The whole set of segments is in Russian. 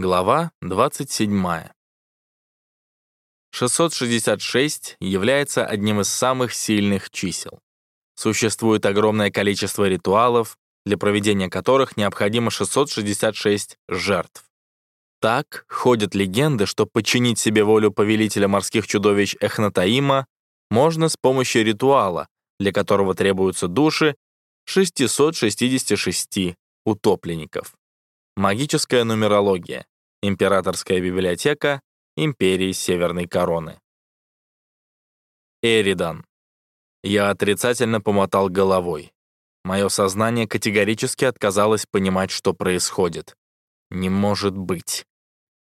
Глава 27. 666 является одним из самых сильных чисел. Существует огромное количество ритуалов, для проведения которых необходимо 666 жертв. Так ходят легенды, что подчинить себе волю повелителя морских чудовищ Эхнатаима можно с помощью ритуала, для которого требуются души 666 утопленников. Магическая нумерология. Императорская библиотека Империи Северной Короны. Эридан. Я отрицательно помотал головой. Мое сознание категорически отказалось понимать, что происходит. Не может быть.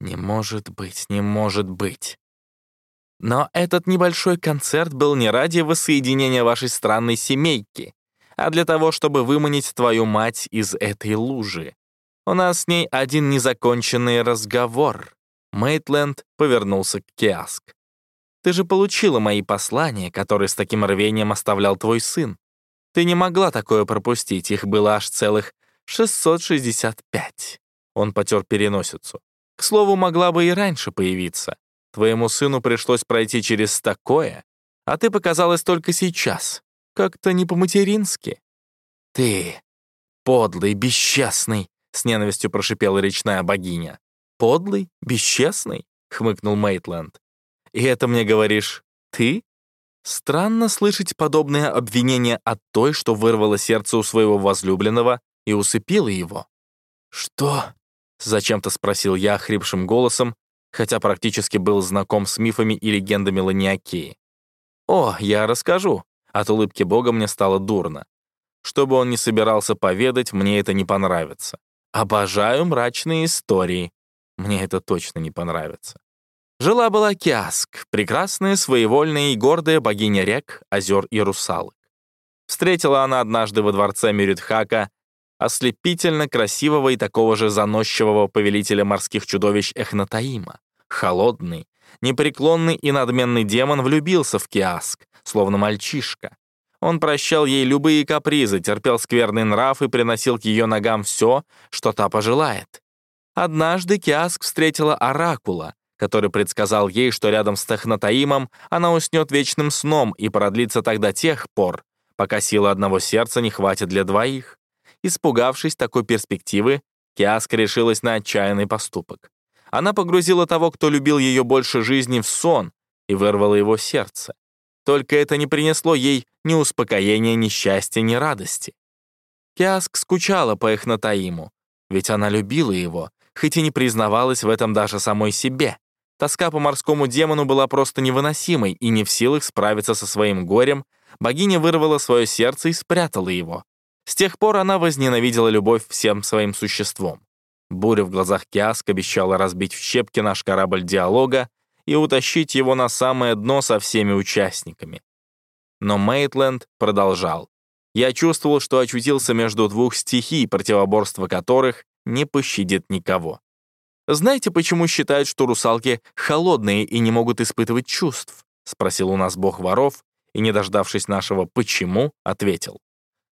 Не может быть, не может быть. Но этот небольшой концерт был не ради воссоединения вашей странной семейки, а для того, чтобы выманить твою мать из этой лужи. У нас с ней один незаконченный разговор». Мейтленд повернулся к Киаск. «Ты же получила мои послания, которые с таким рвением оставлял твой сын. Ты не могла такое пропустить, их было аж целых 665». Он потер переносицу. «К слову, могла бы и раньше появиться. Твоему сыну пришлось пройти через такое, а ты показалась только сейчас. Как-то не по-матерински». «Ты подлый, бесчестный, с ненавистью прошипела речная богиня. «Подлый? Бесчестный?» — хмыкнул Мейтленд. «И это мне говоришь ты?» Странно слышать подобное обвинение от той, что вырвало сердце у своего возлюбленного и усыпила его. «Что?» — зачем-то спросил я хрипшим голосом, хотя практически был знаком с мифами и легендами Ланиакеи. «О, я расскажу». От улыбки бога мне стало дурно. Что бы он ни собирался поведать, мне это не понравится. Обожаю мрачные истории. Мне это точно не понравится. Жила-была Киаск, прекрасная, своевольная и гордая богиня рек, озер и русалок. Встретила она однажды во дворце Мюридхака ослепительно красивого и такого же заносчивого повелителя морских чудовищ Эхнатаима. Холодный, непреклонный и надменный демон влюбился в Киаск, словно мальчишка. Он прощал ей любые капризы, терпел скверный нрав и приносил к ее ногам все, что та пожелает. Однажды Киаск встретила Оракула, который предсказал ей, что рядом с Технотаимом она уснет вечным сном и продлится тогда тех пор, пока силы одного сердца не хватит для двоих. Испугавшись такой перспективы, Киаск решилась на отчаянный поступок. Она погрузила того, кто любил ее больше жизни, в сон и вырвала его сердце. Только это не принесло ей ни успокоения, ни счастья, ни радости. Киаск скучала по Эхнатаиму, ведь она любила его, хоть и не признавалась в этом даже самой себе. Тоска по морскому демону была просто невыносимой, и не в силах справиться со своим горем, богиня вырвала свое сердце и спрятала его. С тех пор она возненавидела любовь всем своим существом. Буря в глазах Киаск обещала разбить в щепки наш корабль диалога, и утащить его на самое дно со всеми участниками. Но Мейтленд продолжал. Я чувствовал, что очутился между двух стихий, противоборство которых не пощадит никого. «Знаете, почему считают, что русалки холодные и не могут испытывать чувств?» — спросил у нас бог воров, и, не дождавшись нашего «почему», ответил.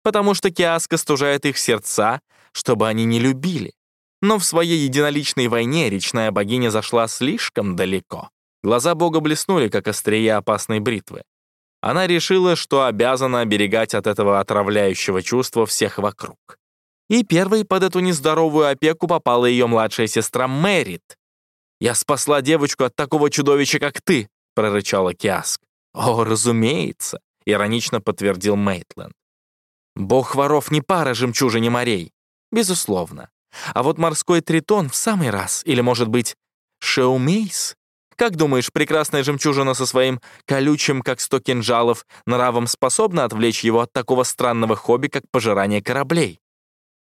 «Потому что Киаска стужает их сердца, чтобы они не любили. Но в своей единоличной войне речная богиня зашла слишком далеко. Глаза бога блеснули, как острие опасной бритвы. Она решила, что обязана оберегать от этого отравляющего чувства всех вокруг. И первой под эту нездоровую опеку попала ее младшая сестра Мэрит. «Я спасла девочку от такого чудовища, как ты», — прорычала Киаск. «О, разумеется», — иронично подтвердил Мейтленд. «Бог воров не пара жемчужине морей». «Безусловно. А вот морской тритон в самый раз, или, может быть, Шеумейс как думаешь, прекрасная жемчужина со своим колючим, как сто кинжалов, нравом способна отвлечь его от такого странного хобби, как пожирание кораблей?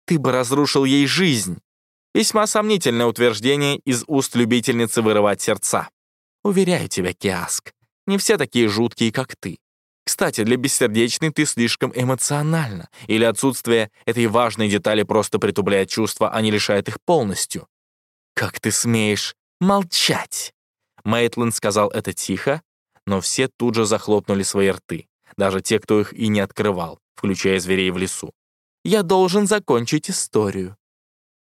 Ты бы разрушил ей жизнь. Весьма сомнительное утверждение из уст любительницы вырывать сердца. Уверяю тебя, Киаск, не все такие жуткие, как ты. Кстати, для бессердечной ты слишком эмоциональна, или отсутствие этой важной детали просто притупляет чувства, а не лишает их полностью. Как ты смеешь молчать? Мейтленд сказал это тихо, но все тут же захлопнули свои рты, даже те, кто их и не открывал, включая зверей в лесу. «Я должен закончить историю».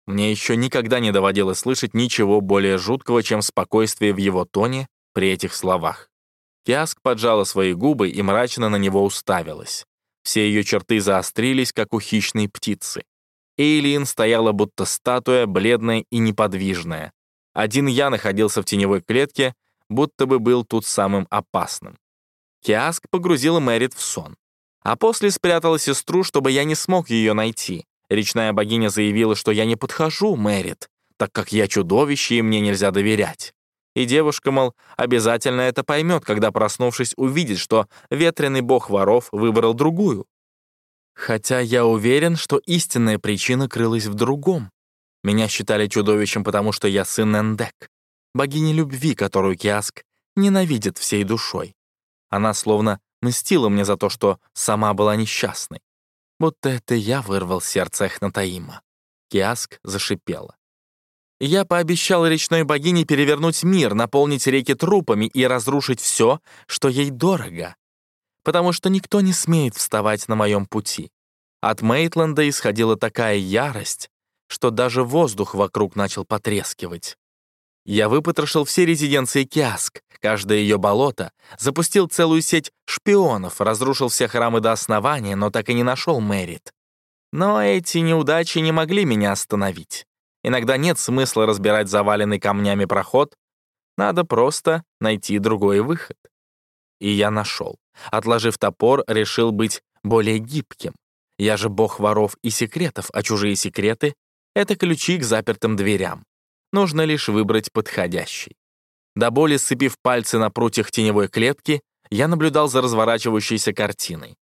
Мне еще никогда не доводилось слышать ничего более жуткого, чем спокойствие в его тоне при этих словах. Киаск поджала свои губы и мрачно на него уставилась. Все ее черты заострились, как у хищной птицы. Эйлин стояла будто статуя, бледная и неподвижная. Один я находился в теневой клетке, будто бы был тут самым опасным. Киаск погрузила Мэрит в сон. А после спрятала сестру, чтобы я не смог ее найти. Речная богиня заявила, что я не подхожу, Мэрит, так как я чудовище и мне нельзя доверять. И девушка, мол, обязательно это поймет, когда, проснувшись, увидит, что ветреный бог воров выбрал другую. Хотя я уверен, что истинная причина крылась в другом. Меня считали чудовищем, потому что я сын Эндек, богини любви, которую Киаск ненавидит всей душой. Она словно мстила мне за то, что сама была несчастной. Будто это я вырвал сердце Эхнатаима. Киаск зашипела. Я пообещал речной богине перевернуть мир, наполнить реки трупами и разрушить все, что ей дорого. Потому что никто не смеет вставать на моем пути. От Мейтленда исходила такая ярость, что даже воздух вокруг начал потрескивать. Я выпотрошил все резиденции Киаск, каждое ее болото, запустил целую сеть шпионов, разрушил все храмы до основания, но так и не нашел Мэрит. Но эти неудачи не могли меня остановить. Иногда нет смысла разбирать заваленный камнями проход, надо просто найти другой выход. И я нашел. Отложив топор, решил быть более гибким. Я же бог воров и секретов, а чужие секреты — это ключи к запертым дверям. Нужно лишь выбрать подходящий. До боли сцепив пальцы на прутьях теневой клетки, я наблюдал за разворачивающейся картиной.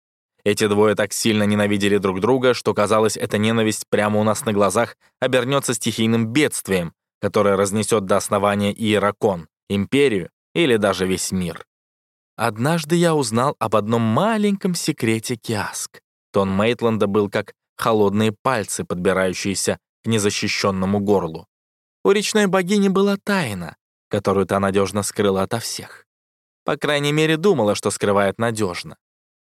Эти двое так сильно ненавидели друг друга, что, казалось, эта ненависть прямо у нас на глазах обернется стихийным бедствием, которое разнесет до основания Иеракон, империю или даже весь мир. Однажды я узнал об одном маленьком секрете Киаск. Тон Мейтленда был как холодные пальцы, подбирающиеся к незащищенному горлу. У речной богини была тайна, которую та надежно скрыла ото всех. По крайней мере, думала, что скрывает надежно.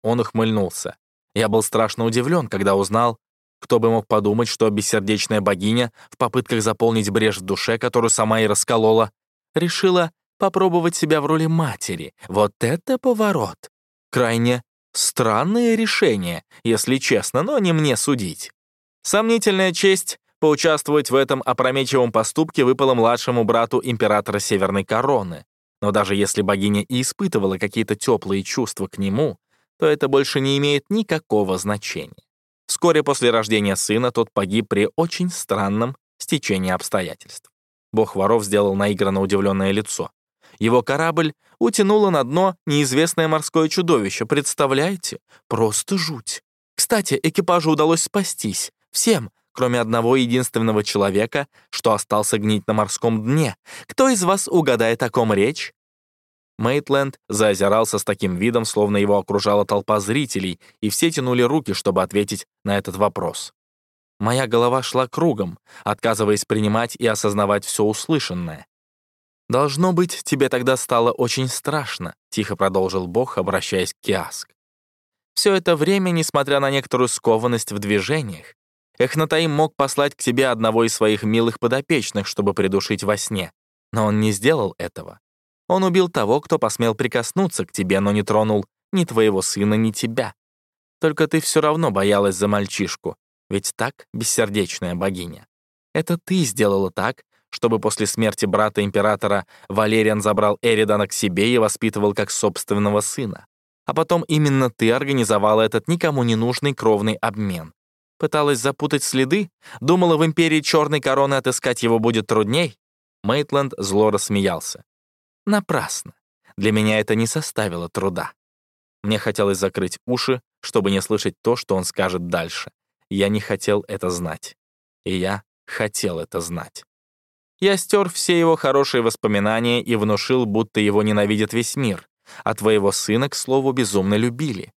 Он ухмыльнулся. Я был страшно удивлен, когда узнал, кто бы мог подумать, что бессердечная богиня в попытках заполнить брешь в душе, которую сама и расколола, решила попробовать себя в роли матери. Вот это поворот! Крайне странное решение, если честно, но не мне судить. Сомнительная честь Поучаствовать в этом опрометчивом поступке выпало младшему брату императора Северной Короны. Но даже если богиня и испытывала какие-то теплые чувства к нему, то это больше не имеет никакого значения. Вскоре после рождения сына тот погиб при очень странном стечении обстоятельств. Бог воров сделал наигранно удивленное лицо. Его корабль утянуло на дно неизвестное морское чудовище, представляете? Просто жуть. Кстати, экипажу удалось спастись. Всем, кроме одного единственного человека, что остался гнить на морском дне. Кто из вас угадает, о ком речь?» Мейтленд заозирался с таким видом, словно его окружала толпа зрителей, и все тянули руки, чтобы ответить на этот вопрос. Моя голова шла кругом, отказываясь принимать и осознавать все услышанное. «Должно быть, тебе тогда стало очень страшно», — тихо продолжил Бог, обращаясь к Киаск. Все это время, несмотря на некоторую скованность в движениях, Эхнатаим мог послать к тебе одного из своих милых подопечных, чтобы придушить во сне. Но он не сделал этого. Он убил того, кто посмел прикоснуться к тебе, но не тронул ни твоего сына, ни тебя. Только ты все равно боялась за мальчишку, ведь так, бессердечная богиня. Это ты сделала так, чтобы после смерти брата императора Валериан забрал Эридана к себе и воспитывал как собственного сына. А потом именно ты организовала этот никому не нужный кровный обмен. Пыталась запутать следы? Думала, в империи черной короны отыскать его будет трудней? Мейтленд зло рассмеялся. Напрасно. Для меня это не составило труда. Мне хотелось закрыть уши, чтобы не слышать то, что он скажет дальше. Я не хотел это знать. И я хотел это знать. Я стер все его хорошие воспоминания и внушил, будто его ненавидит весь мир, а твоего сына, к слову, безумно любили.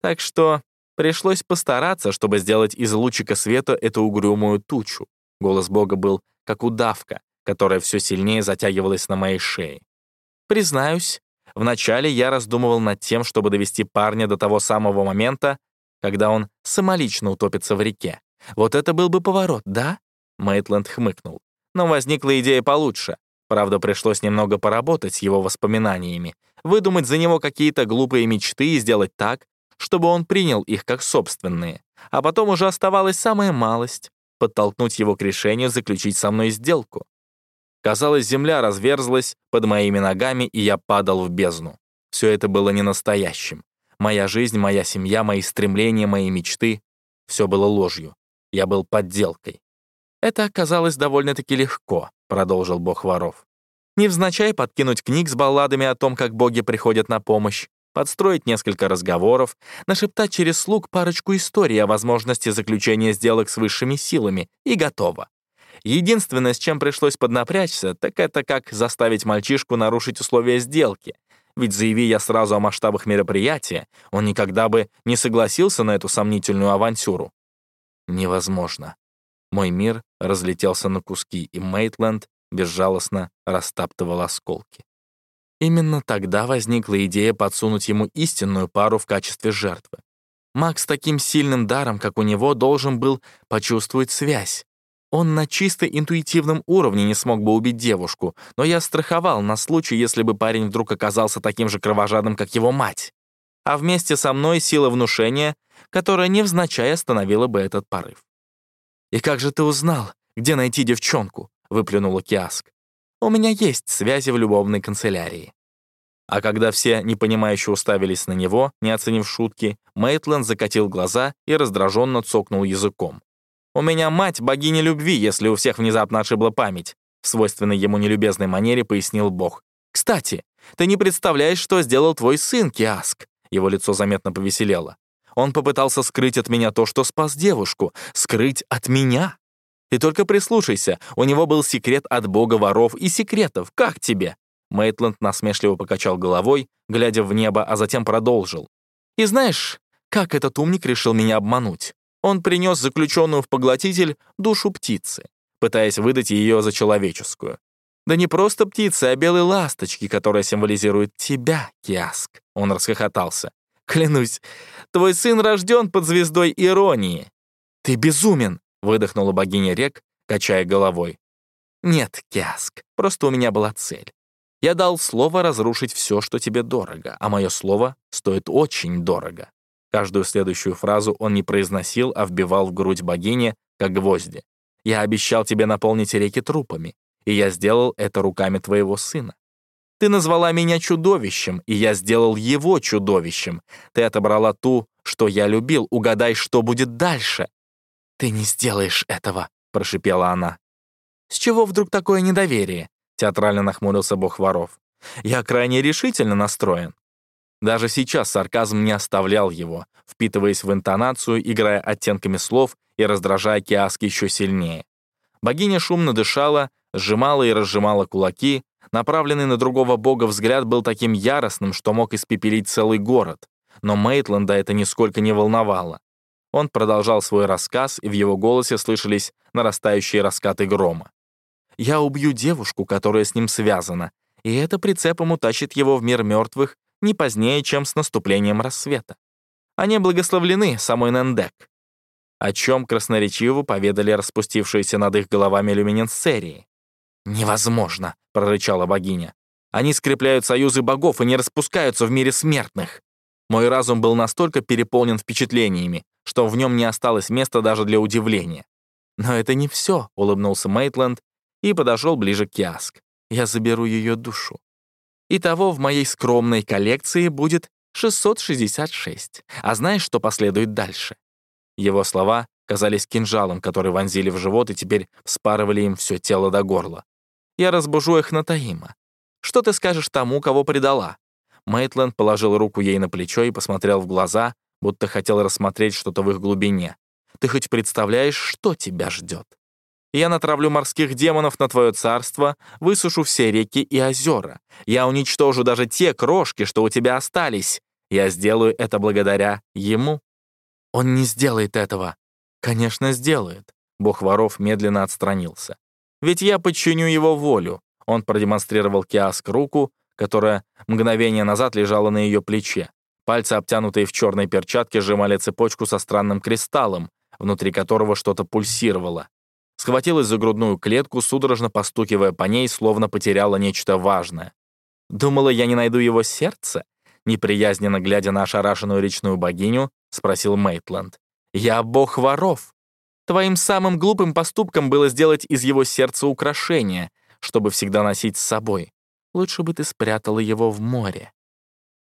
Так что Пришлось постараться, чтобы сделать из лучика света эту угрюмую тучу. Голос Бога был как удавка, которая все сильнее затягивалась на моей шее. Признаюсь, вначале я раздумывал над тем, чтобы довести парня до того самого момента, когда он самолично утопится в реке. Вот это был бы поворот, да? Мейтленд хмыкнул. Но возникла идея получше. Правда, пришлось немного поработать с его воспоминаниями, выдумать за него какие-то глупые мечты и сделать так, чтобы он принял их как собственные. А потом уже оставалась самая малость — подтолкнуть его к решению заключить со мной сделку. Казалось, земля разверзлась под моими ногами, и я падал в бездну. Все это было не настоящим. Моя жизнь, моя семья, мои стремления, мои мечты — все было ложью. Я был подделкой. Это оказалось довольно-таки легко, продолжил бог воров. Невзначай подкинуть книг с балладами о том, как боги приходят на помощь, подстроить несколько разговоров, нашептать через слуг парочку историй о возможности заключения сделок с высшими силами, и готово. Единственное, с чем пришлось поднапрячься, так это как заставить мальчишку нарушить условия сделки. Ведь заяви я сразу о масштабах мероприятия, он никогда бы не согласился на эту сомнительную авантюру. Невозможно. Мой мир разлетелся на куски, и Мейтленд безжалостно растаптывал осколки. Именно тогда возникла идея подсунуть ему истинную пару в качестве жертвы. Макс с таким сильным даром, как у него, должен был почувствовать связь. Он на чисто интуитивном уровне не смог бы убить девушку, но я страховал на случай, если бы парень вдруг оказался таким же кровожадным, как его мать. А вместе со мной сила внушения, которая невзначай остановила бы этот порыв. «И как же ты узнал, где найти девчонку?» — выплюнула Киаск. «У меня есть связи в любовной канцелярии». А когда все непонимающе уставились на него, не оценив шутки, Мейтленд закатил глаза и раздраженно цокнул языком. «У меня мать богиня любви, если у всех внезапно ошибла память», в свойственной ему нелюбезной манере пояснил Бог. «Кстати, ты не представляешь, что сделал твой сын, Киаск». Его лицо заметно повеселело. Он попытался скрыть от меня то, что спас девушку. Скрыть от меня. Ты только прислушайся, у него был секрет от бога воров и секретов. Как тебе?» Мейтленд насмешливо покачал головой, глядя в небо, а затем продолжил. «И знаешь, как этот умник решил меня обмануть? Он принес заключенную в поглотитель душу птицы, пытаясь выдать ее за человеческую. Да не просто птицы, а белые ласточки, которая символизирует тебя, Киаск. Он расхохотался. Клянусь, твой сын рожден под звездой иронии. Ты безумен, выдохнула богиня рек, качая головой. Нет, Киаск, просто у меня была цель. Я дал слово разрушить все, что тебе дорого, а мое слово стоит очень дорого. Каждую следующую фразу он не произносил, а вбивал в грудь богини, как гвозди. «Я обещал тебе наполнить реки трупами, и я сделал это руками твоего сына. Ты назвала меня чудовищем, и я сделал его чудовищем. Ты отобрала ту, что я любил. Угадай, что будет дальше». «Ты не сделаешь этого», — прошипела она. «С чего вдруг такое недоверие?» — театрально нахмурился бог воров. «Я крайне решительно настроен. Даже сейчас сарказм не оставлял его, впитываясь в интонацию, играя оттенками слов и раздражая Киаски еще сильнее. Богиня шумно дышала, сжимала и разжимала кулаки, направленный на другого бога взгляд был таким яростным, что мог испепелить целый город. Но Мейтленда это нисколько не волновало. Он продолжал свой рассказ, и в его голосе слышались нарастающие раскаты грома. «Я убью девушку, которая с ним связана, и это прицепом утащит его в мир мертвых не позднее, чем с наступлением рассвета. Они благословлены самой Нендек, о чем красноречиво поведали распустившиеся над их головами люминесцерии. «Невозможно», — прорычала богиня. «Они скрепляют союзы богов и не распускаются в мире смертных». Мой разум был настолько переполнен впечатлениями, что в нем не осталось места даже для удивления. «Но это не все», — улыбнулся Мейтленд и подошел ближе к Киаск. «Я заберу ее душу. Итого в моей скромной коллекции будет 666. А знаешь, что последует дальше? Его слова казались кинжалом, который вонзили в живот и теперь вспарывали им все тело до горла. Я разбужу их на Таима. Что ты скажешь тому, кого предала? Мейтленд положил руку ей на плечо и посмотрел в глаза, будто хотел рассмотреть что-то в их глубине. Ты хоть представляешь, что тебя ждет? Я натравлю морских демонов на твое царство, высушу все реки и озера. Я уничтожу даже те крошки, что у тебя остались. Я сделаю это благодаря ему. Он не сделает этого. Конечно, сделает. Бог воров медленно отстранился. Ведь я подчиню его волю. Он продемонстрировал Киаск руку, которая мгновение назад лежала на ее плече. Пальцы, обтянутые в черной перчатке, сжимали цепочку со странным кристаллом, внутри которого что-то пульсировало. схватилась за грудную клетку, судорожно постукивая по ней, словно потеряла нечто важное. «Думала, я не найду его сердце?» Неприязненно глядя на ошарашенную речную богиню, спросил Мейтленд. «Я бог воров. Твоим самым глупым поступком было сделать из его сердца украшение, чтобы всегда носить с собой. Лучше бы ты спрятала его в море».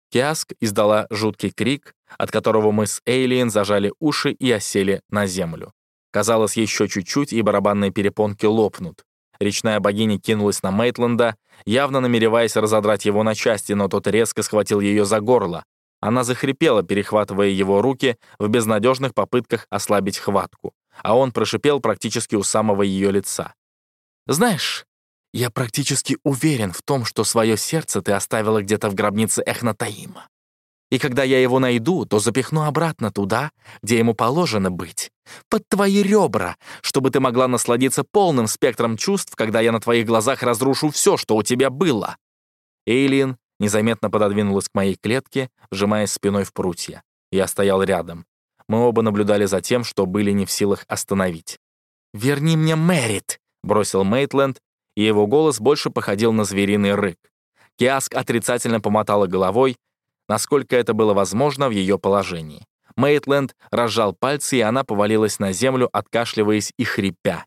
Киаск издала жуткий крик, от которого мы с Эйлиен зажали уши и осели на землю. Казалось, еще чуть-чуть, и барабанные перепонки лопнут. Речная богиня кинулась на Мейтленда, явно намереваясь разодрать его на части, но тот резко схватил ее за горло. Она захрипела, перехватывая его руки в безнадежных попытках ослабить хватку, а он прошипел практически у самого ее лица. «Знаешь, я практически уверен в том, что свое сердце ты оставила где-то в гробнице Эхнатаима. И когда я его найду, то запихну обратно туда, где ему положено быть, под твои ребра, чтобы ты могла насладиться полным спектром чувств, когда я на твоих глазах разрушу все, что у тебя было». Эйлин незаметно пододвинулась к моей клетке, вжимаясь спиной в прутья. Я стоял рядом. Мы оба наблюдали за тем, что были не в силах остановить. «Верни мне Мэрит!» — бросил Мейтленд, и его голос больше походил на звериный рык. Киаск отрицательно помотала головой, насколько это было возможно в ее положении. Мейтленд разжал пальцы, и она повалилась на землю, откашливаясь и хрипя.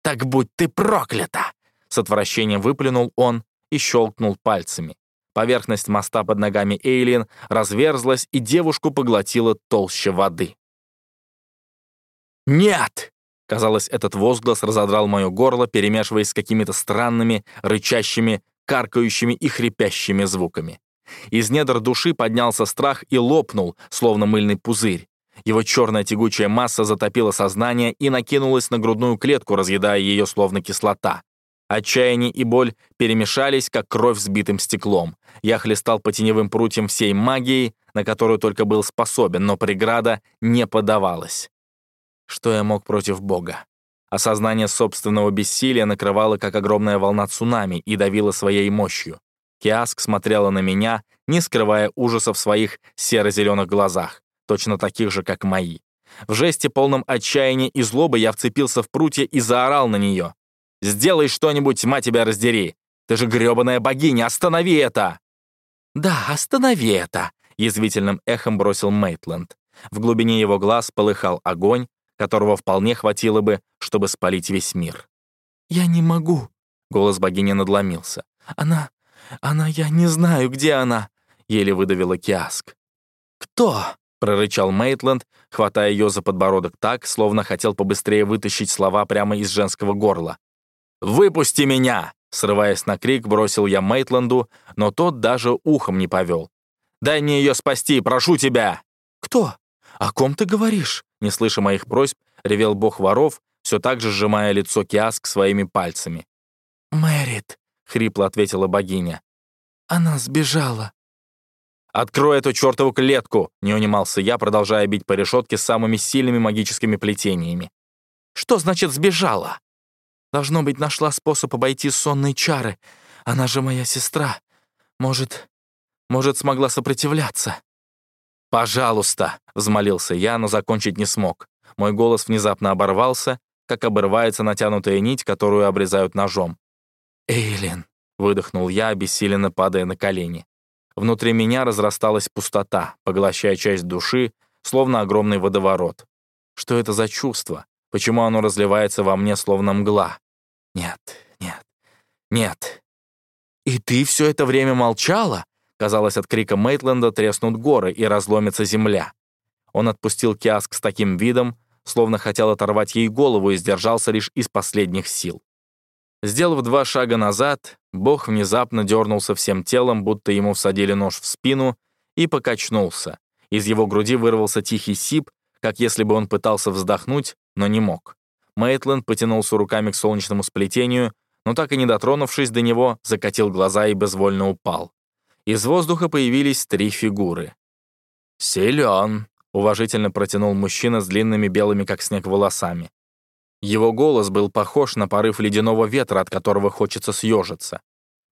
«Так будь ты проклята!» С отвращением выплюнул он и щелкнул пальцами. Поверхность моста под ногами Эйлин разверзлась, и девушку поглотила толще воды. «Нет!» Казалось, этот возглас разодрал мое горло, перемешиваясь с какими-то странными, рычащими, каркающими и хрипящими звуками. Из недр души поднялся страх и лопнул, словно мыльный пузырь. Его черная тягучая масса затопила сознание и накинулась на грудную клетку, разъедая ее словно кислота. Отчаяние и боль перемешались, как кровь с битым стеклом. Я хлестал по теневым прутьям всей магией, на которую только был способен, но преграда не подавалась. Что я мог против Бога? Осознание собственного бессилия накрывало, как огромная волна цунами, и давило своей мощью. Киаск смотрела на меня, не скрывая ужаса в своих серо-зеленых глазах, точно таких же, как мои. В жесте полном отчаяния и злобы я вцепился в прутья и заорал на нее. «Сделай что-нибудь, мать тебя раздери! Ты же грёбаная богиня, останови это!» «Да, останови это!» — язвительным эхом бросил Мейтленд. В глубине его глаз полыхал огонь, которого вполне хватило бы, чтобы спалить весь мир. «Я не могу», — голос богини надломился. «Она... «Она, я не знаю, где она», — еле выдавила Киаск. «Кто?» — прорычал Мейтленд, хватая ее за подбородок так, словно хотел побыстрее вытащить слова прямо из женского горла. «Выпусти меня!» — срываясь на крик, бросил я Мейтленду, но тот даже ухом не повел. «Дай мне ее спасти, прошу тебя!» «Кто? О ком ты говоришь?» Не слыша моих просьб, ревел бог воров, все так же сжимая лицо Киаск своими пальцами. «Мэрит», — хрипло ответила богиня. «Она сбежала». «Открой эту чертову клетку!» — не унимался я, продолжая бить по решетке самыми сильными магическими плетениями. «Что значит сбежала?» «Должно быть, нашла способ обойти сонные чары. Она же моя сестра. Может, может, смогла сопротивляться». «Пожалуйста!» — взмолился я, но закончить не смог. Мой голос внезапно оборвался, как обрывается натянутая нить, которую обрезают ножом. «Эйлин», — выдохнул я, обессиленно падая на колени. Внутри меня разрасталась пустота, поглощая часть души, словно огромный водоворот. Что это за чувство? Почему оно разливается во мне, словно мгла? Нет, нет, нет. «И ты все это время молчала?» Казалось, от крика Мейтленда треснут горы и разломится земля. Он отпустил Киаск с таким видом, словно хотел оторвать ей голову и сдержался лишь из последних сил. Сделав два шага назад, Бог внезапно дернулся всем телом, будто ему всадили нож в спину, и покачнулся. Из его груди вырвался тихий сип, как если бы он пытался вздохнуть, но не мог. Мейтленд потянулся руками к солнечному сплетению, но так и не дотронувшись до него, закатил глаза и безвольно упал. Из воздуха появились три фигуры. «Силен», — уважительно протянул мужчина с длинными белыми, как снег, волосами. Его голос был похож на порыв ледяного ветра, от которого хочется съежиться.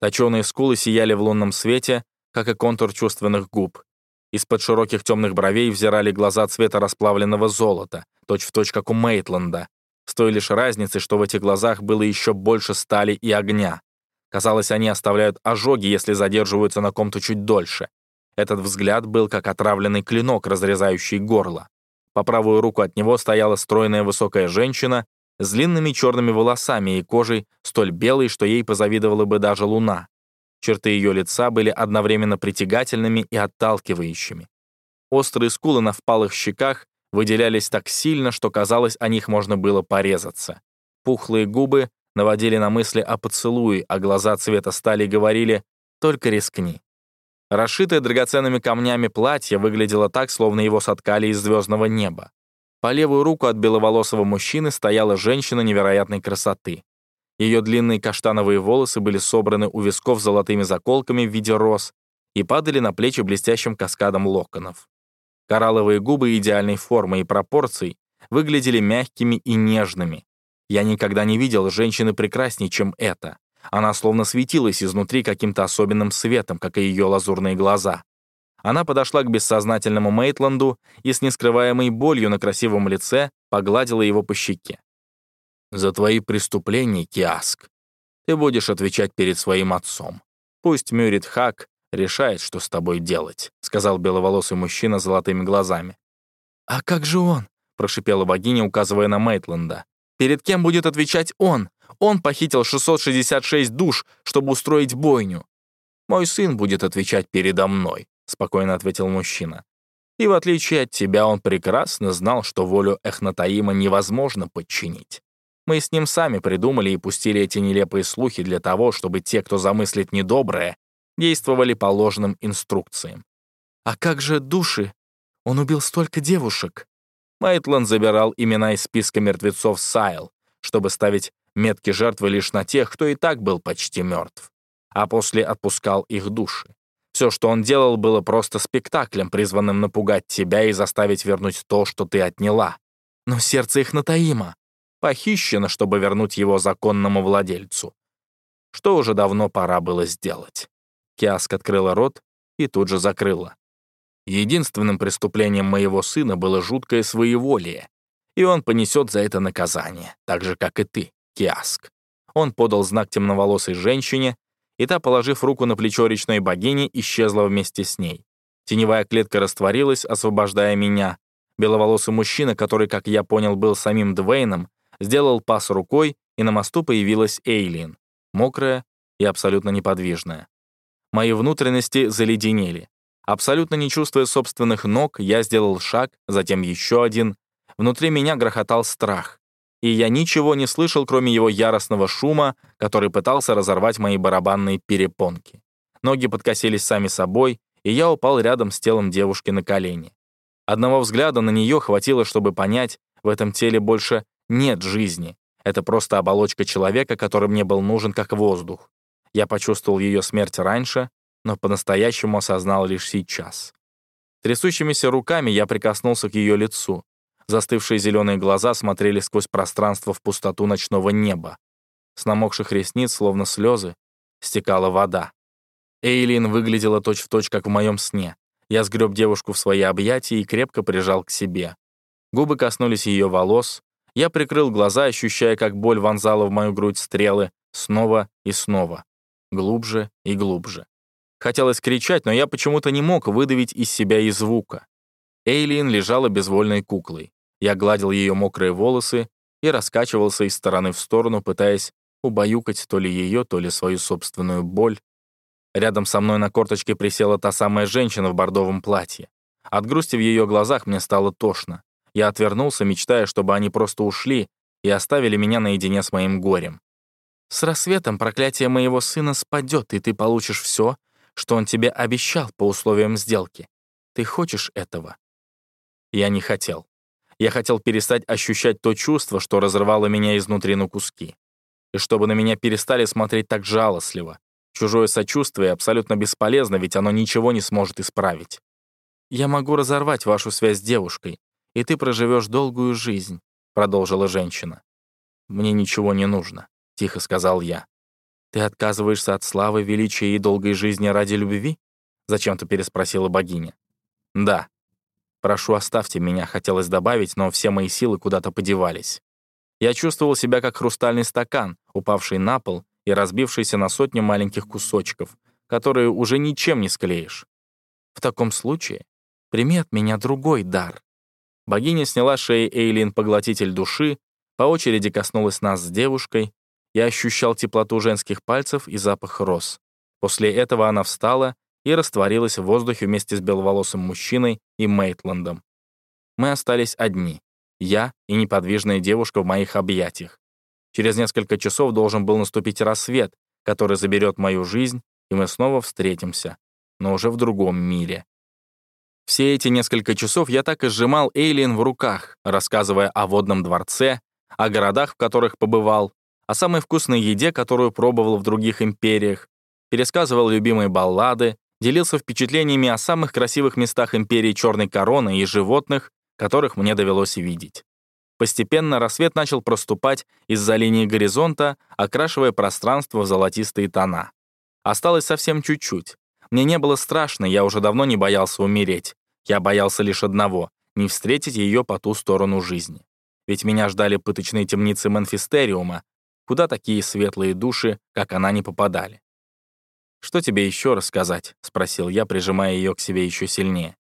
Точеные скулы сияли в лунном свете, как и контур чувственных губ. Из-под широких темных бровей взирали глаза цвета расплавленного золота, точь-в-точь, как у Мейтленда. С той лишь разницей, что в этих глазах было еще больше стали и огня. Казалось, они оставляют ожоги, если задерживаются на ком-то чуть дольше. Этот взгляд был как отравленный клинок, разрезающий горло. По правую руку от него стояла стройная высокая женщина с длинными черными волосами и кожей, столь белой, что ей позавидовала бы даже луна. Черты ее лица были одновременно притягательными и отталкивающими. Острые скулы на впалых щеках выделялись так сильно, что казалось, о них можно было порезаться. Пухлые губы наводили на мысли о поцелуе, а глаза цвета стали говорили «только рискни». Расшитое драгоценными камнями платье выглядело так, словно его соткали из звездного неба. По левую руку от беловолосого мужчины стояла женщина невероятной красоты. Ее длинные каштановые волосы были собраны у висков золотыми заколками в виде роз и падали на плечи блестящим каскадом локонов. Коралловые губы идеальной формы и пропорций выглядели мягкими и нежными. Я никогда не видел женщины прекрасней, чем эта. Она словно светилась изнутри каким-то особенным светом, как и ее лазурные глаза. Она подошла к бессознательному Мейтланду и с нескрываемой болью на красивом лице погладила его по щеке. «За твои преступления, Киаск, ты будешь отвечать перед своим отцом. Пусть Мюрит Хак решает, что с тобой делать», — сказал беловолосый мужчина с золотыми глазами. «А как же он?» — прошипела богиня, указывая на Мейтленда. «Перед кем будет отвечать он? Он похитил 666 душ, чтобы устроить бойню». «Мой сын будет отвечать передо мной», — спокойно ответил мужчина. «И в отличие от тебя, он прекрасно знал, что волю Эхнатаима невозможно подчинить. Мы с ним сами придумали и пустили эти нелепые слухи для того, чтобы те, кто замыслит недоброе, действовали по ложным инструкциям. А как же души? Он убил столько девушек. Мейтланд забирал имена из списка мертвецов Сайл, чтобы ставить метки жертвы лишь на тех, кто и так был почти мертв, а после отпускал их души. Все, что он делал, было просто спектаклем, призванным напугать тебя и заставить вернуть то, что ты отняла. Но сердце их натаимо. Похищено, чтобы вернуть его законному владельцу. Что уже давно пора было сделать. Киаск открыла рот и тут же закрыла. Единственным преступлением моего сына было жуткое своеволие, и он понесет за это наказание, так же, как и ты, Киаск. Он подал знак темноволосой женщине, и та, положив руку на плечо речной богини, исчезла вместе с ней. Теневая клетка растворилась, освобождая меня. Беловолосый мужчина, который, как я понял, был самим Двейном, сделал пас рукой, и на мосту появилась Эйлин, мокрая и абсолютно неподвижная. Мои внутренности заледенели. Абсолютно не чувствуя собственных ног, я сделал шаг, затем еще один. Внутри меня грохотал страх. И я ничего не слышал, кроме его яростного шума, который пытался разорвать мои барабанные перепонки. Ноги подкосились сами собой, и я упал рядом с телом девушки на колени. Одного взгляда на нее хватило, чтобы понять, в этом теле больше нет жизни. Это просто оболочка человека, который мне был нужен как воздух. Я почувствовал ее смерть раньше, но по-настоящему осознал лишь сейчас. Трясущимися руками я прикоснулся к ее лицу. Застывшие зеленые глаза смотрели сквозь пространство в пустоту ночного неба. С намокших ресниц, словно слезы, стекала вода. Эйлин выглядела точь-в-точь, точь, как в моем сне. Я сгреб девушку в свои объятия и крепко прижал к себе. Губы коснулись ее волос. Я прикрыл глаза, ощущая, как боль вонзала в мою грудь стрелы, снова и снова глубже и глубже. Хотелось кричать, но я почему-то не мог выдавить из себя и звука. Эйлин лежала безвольной куклой. Я гладил ее мокрые волосы и раскачивался из стороны в сторону, пытаясь убаюкать то ли ее, то ли свою собственную боль. Рядом со мной на корточке присела та самая женщина в бордовом платье. От грусти в ее глазах мне стало тошно. Я отвернулся, мечтая, чтобы они просто ушли и оставили меня наедине с моим горем. С рассветом проклятие моего сына спадет, и ты получишь все, что он тебе обещал по условиям сделки. Ты хочешь этого?» Я не хотел. Я хотел перестать ощущать то чувство, что разрывало меня изнутри на куски. И чтобы на меня перестали смотреть так жалостливо. Чужое сочувствие абсолютно бесполезно, ведь оно ничего не сможет исправить. «Я могу разорвать вашу связь с девушкой, и ты проживешь долгую жизнь», — продолжила женщина. «Мне ничего не нужно. — тихо сказал я. «Ты отказываешься от славы, величия и долгой жизни ради любви?» — зачем-то переспросила богиня. «Да. Прошу, оставьте меня», — хотелось добавить, но все мои силы куда-то подевались. Я чувствовал себя как хрустальный стакан, упавший на пол и разбившийся на сотню маленьких кусочков, которые уже ничем не склеишь. В таком случае прими от меня другой дар. Богиня сняла шеи Эйлин поглотитель души, по очереди коснулась нас с девушкой. Я ощущал теплоту женских пальцев и запах роз. После этого она встала и растворилась в воздухе вместе с беловолосым мужчиной и Мейтландом. Мы остались одни. Я и неподвижная девушка в моих объятиях. Через несколько часов должен был наступить рассвет, который заберет мою жизнь, и мы снова встретимся, но уже в другом мире. Все эти несколько часов я так и сжимал Эйлин в руках, рассказывая о водном дворце, о городах, в которых побывал, о самой вкусной еде, которую пробовал в других империях, пересказывал любимые баллады, делился впечатлениями о самых красивых местах империи Черной Короны и животных, которых мне довелось видеть. Постепенно рассвет начал проступать из-за линии горизонта, окрашивая пространство в золотистые тона. Осталось совсем чуть-чуть. Мне не было страшно, я уже давно не боялся умереть. Я боялся лишь одного — не встретить ее по ту сторону жизни. Ведь меня ждали пыточные темницы Менфистериума, куда такие светлые души, как она, не попадали. «Что тебе еще рассказать?» — спросил я, прижимая ее к себе еще сильнее.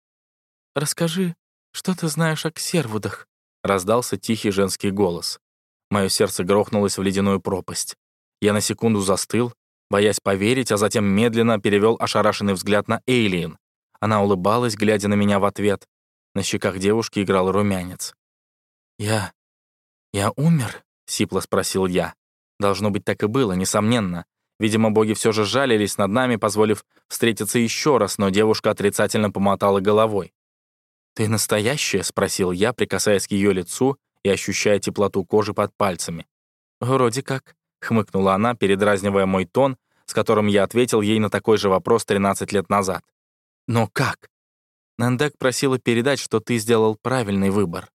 «Расскажи, что ты знаешь о ксервудах?» — раздался тихий женский голос. Мое сердце грохнулось в ледяную пропасть. Я на секунду застыл, боясь поверить, а затем медленно перевел ошарашенный взгляд на Эйлиен. Она улыбалась, глядя на меня в ответ. На щеках девушки играл румянец. «Я... я умер?» — сипло спросил я. Должно быть, так и было, несомненно. Видимо, боги все же жалились над нами, позволив встретиться еще раз, но девушка отрицательно помотала головой. «Ты настоящая?» — спросил я, прикасаясь к ее лицу и ощущая теплоту кожи под пальцами. «Вроде как», — хмыкнула она, передразнивая мой тон, с которым я ответил ей на такой же вопрос 13 лет назад. «Но как?» Нандек просила передать, что ты сделал правильный выбор.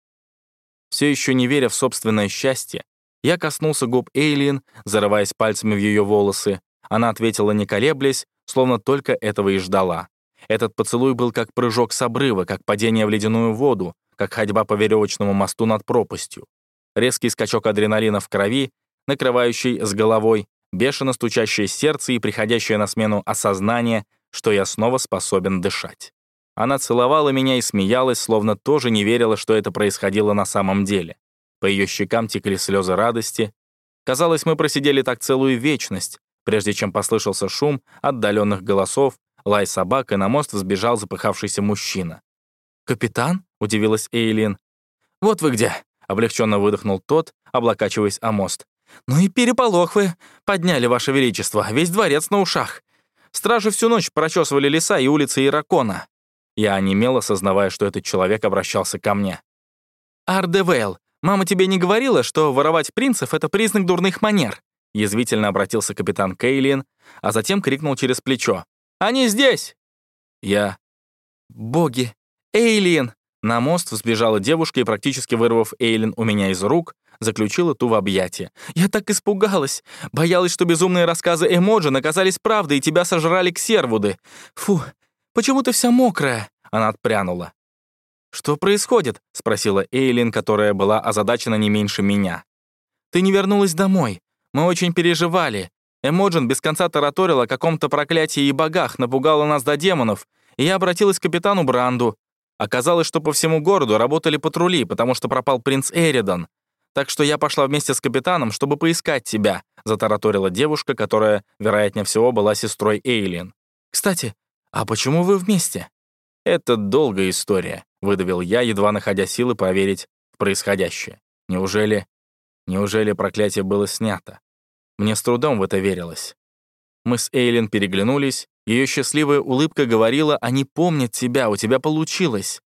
Все еще не веря в собственное счастье, я коснулся губ Эйлин, зарываясь пальцами в ее волосы. Она ответила, не колеблясь, словно только этого и ждала. Этот поцелуй был как прыжок с обрыва, как падение в ледяную воду, как ходьба по веревочному мосту над пропастью. Резкий скачок адреналина в крови, накрывающий с головой, бешено стучащее сердце и приходящее на смену осознание, что я снова способен дышать. Она целовала меня и смеялась, словно тоже не верила, что это происходило на самом деле. По ее щекам текли слезы радости. Казалось, мы просидели так целую вечность, прежде чем послышался шум отдаленных голосов, лай собак, и на мост взбежал запыхавшийся мужчина. «Капитан?» — удивилась Эйлин. «Вот вы где!» — облегченно выдохнул тот, облокачиваясь о мост. «Ну и переполох вы! Подняли, Ваше Величество, весь дворец на ушах! Стражи всю ночь прочесывали леса и улицы Иракона!» Я онемел, осознавая, что этот человек обращался ко мне. «Ардевейл, мама тебе не говорила, что воровать принцев — это признак дурных манер?» Язвительно обратился капитан Кейлин, а затем крикнул через плечо. Они здесь!» Я... «Боги! Эйлин!» На мост взбежала девушка и, практически вырвав Эйлин у меня из рук, заключила ту в объятия. «Я так испугалась! Боялась, что безумные рассказы Эмоджи оказались правдой, и тебя сожрали ксервуды! Фу! Почему ты вся мокрая?» Она отпрянула. «Что происходит?» — спросила Эйлин, которая была озадачена не меньше меня. «Ты не вернулась домой. Мы очень переживали. Эмоджин без конца тараторил о каком-то проклятии и богах, напугала нас до демонов, и я обратилась к капитану Бранду. Оказалось, что по всему городу работали патрули, потому что пропал принц Эридан. Так что я пошла вместе с капитаном, чтобы поискать тебя», — затараторила девушка, которая, вероятнее всего, была сестрой Эйлин. «Кстати, а почему вы вместе?» «Это долгая история», — выдавил я, едва находя силы поверить в происходящее. «Неужели... неужели проклятие было снято?» Мне с трудом в это верилось. Мы с Эйлин переглянулись, ее счастливая улыбка говорила, они помнят тебя, у тебя получилось.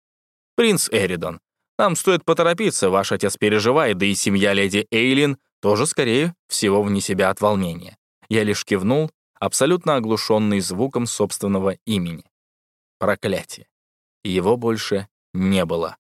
«Принц Эридон, нам стоит поторопиться, ваш отец переживает, да и семья леди Эйлин тоже, скорее всего, вне себя от волнения». Я лишь кивнул, абсолютно оглушенный звуком собственного имени. Проклятие. Его больше не было.